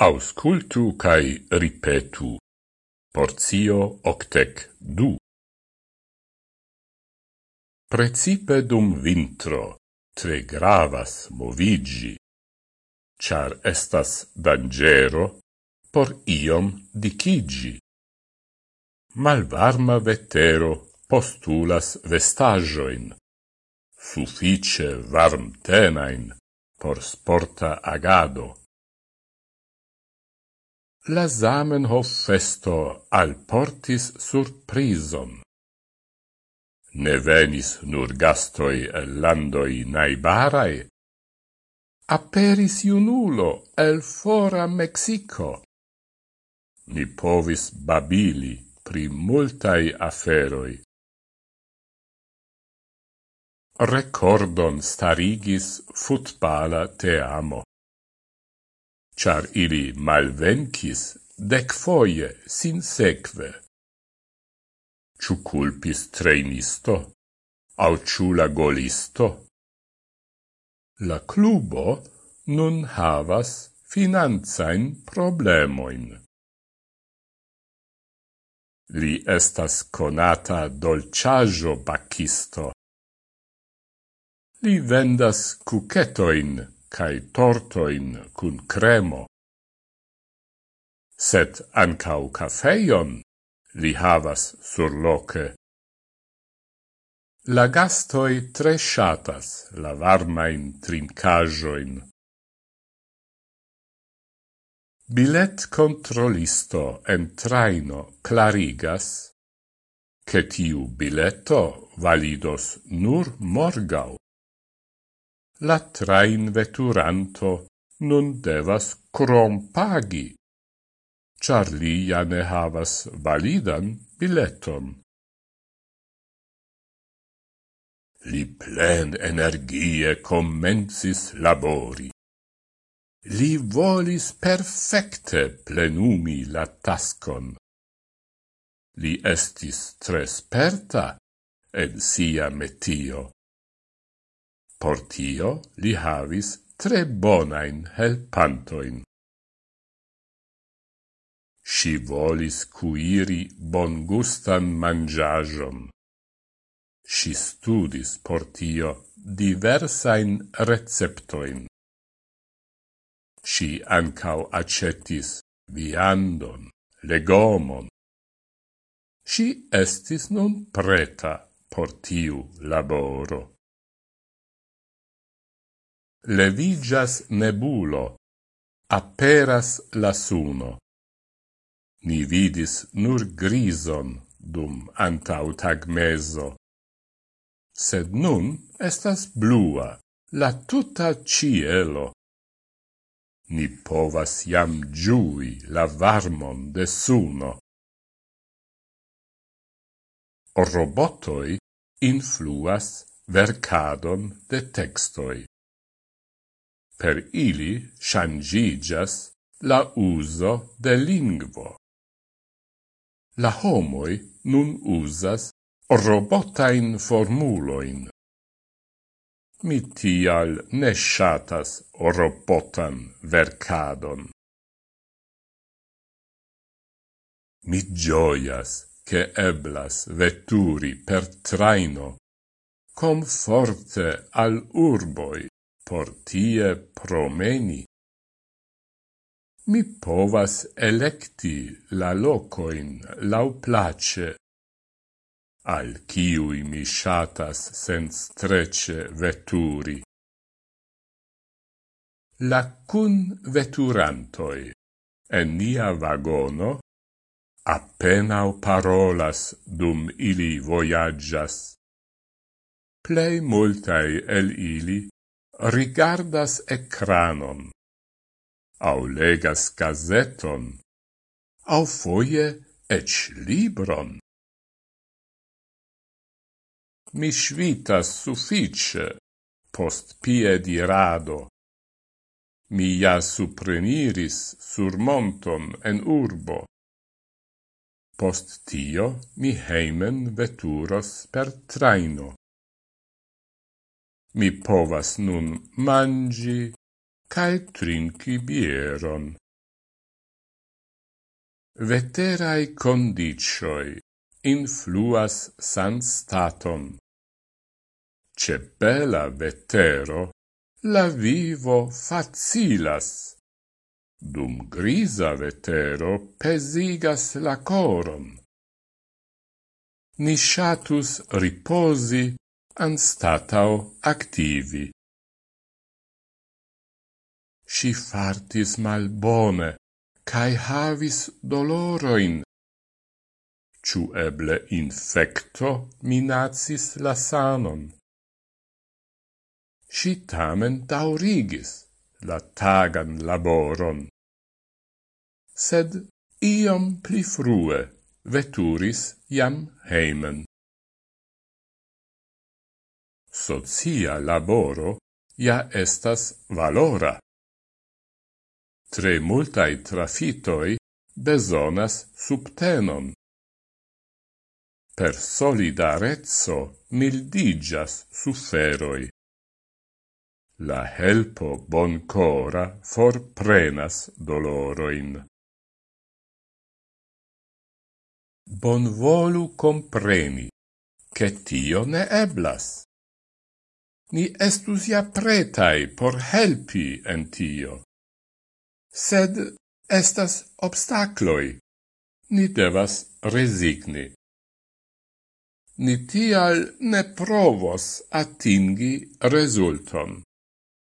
Auscultu cae ripetu. Porzio octec du. Precipe dum vintro tre gravas movigi, char estas dangero por iom dicigi. Malvarma vetero postulas vestagioin, suffice varmtenain por sporta agado la Zamenhof festo alportis surprison. Ne venis nur gastoi el landoi naibarae, aperis iunulo el fora Mexico. Ni povis babili pri multai aferoi. Recordon starigis futbala teamo char ili malvencis dec foie sin seque. Ciu culpis treinisto? au ciu la golisto? La clubo nun havas finanzain problemoin. Li estas conata dolciajo bacisto. Li vendas cucetoin cae tortoin cun cremo. Set ancau cafeion li havas sur loce. La gastoi tre shatas la varmain trincajoin. Bilet controlisto en traino clarigas che tiu biletto validos nur morgau la train veturanto nun devas crompagi, char li ja ne havas validan bileton. Li plen energie commensis labori. Li volis perfecte plenumi la taskon. Li estis tre sperta en sia metio Por tio li havis tre bonain helpantoin. Si volis cuiri bon gustan mangiajon. Si studis por tio diversain receptoin. Si ancau acetis viandon, legomon. Si estis nun preta por tiu laboro levigas nebulo, aperas la suno. Ni vidis nur grison dum antau tagmeso. Sed nun estas blua la tuta cielo. Ni povas jam giui la varmon de suno. Robotoi influas vercadon de textoi. Per ili changigas la uso de lingvo. La homoi nun usas robotain formuloin. Mi tial ne shatas robotan vercadon. Mi gioias che eblas vetturi per traino, com forte al urboi por tie promeni. Mi povas electi la locoin lau place, al ciui mi shatas sens trece veturi. La cun veturantoi en nia vagono appenao parolas dum ili voyagas. Plei multai el ili rigardas ecranon, au legas gazeton, au foie ec libron. Mi svitas suffice post pie di rado. Mi ja supreniris sur monton en urbo. Post tio mi heimen veturos per traino mi povas nun mangi cae trinci bieron. Veterae condicioi influas san staton. Ce bela vetero la vivo facilas. Dum grisa vetero pesigas la coron. Ni shatus riposi anstatau activi. Si fartis malbone, cae havis doloroin. Ciu eble infecto minacis la sanon. Si tamen taurigis la tagan laboron. Sed iom pli frue veturis jam heimen socia laboro ja estas valora. Tre multai trafitoi besonas subtenon. Per solidarezzo mildigas suferoi. La helpo boncora forprenas doloroin. Bonvolu compreni, che tio ne eblas ni estus ja pretai por helpi en tio. Sed estas obstacloi. Ni devas resigni. Ni tial ne provos atingi resulton.